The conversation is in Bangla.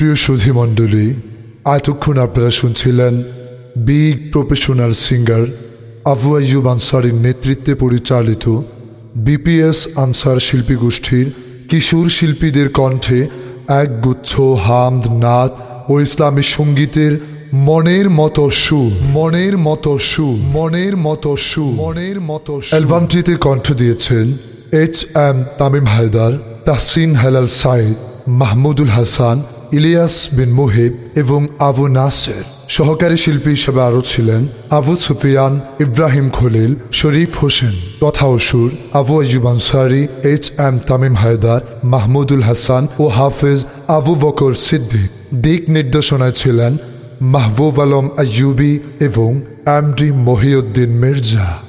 প্রিয় সুধী মণ্ডলী, এতক্ষণ আপনারা শুনছিলেন big professional singer Abu Ayub আনসারির নেতৃত্বে পরিচালিত বিপিএস আনসার শিল্পী গোষ্ঠীর কিশোর শিল্পীদের কণ্ঠে এক গুচ্ছ হামদ নাদ ও ইসলামী সঙ্গীতের মনের মতো সুর, মনের মতো সুর, মনের মতো সুর, মনের মতো। অ্যালবামটিতে কণ্ঠ দিয়েছেন এইচ এম তামিম হায়দার, তাহসিন হেলাল সাইদ, মাহমুদুল হাসান ইলিয়াস বিন মুহিব এবং আবু নাসের সহকারী শিল্পী হিসেবে আরও ছিলেন আবু সুফিয়ান, ইব্রাহিম খলিল, শরীফ হোসেন, তথা অসুর, আবু আইয়ুব আনসারি, এইচ এম তামিম হায়দার, মাহমুদুল হাসান ও হাফেজ আবু বকর সিদ্দিক। দিক নির্দেশনায় ছিলেন মাহবুব আলম আইয়ুবি এবং এমডি মহিউদ্দিন মির্জা।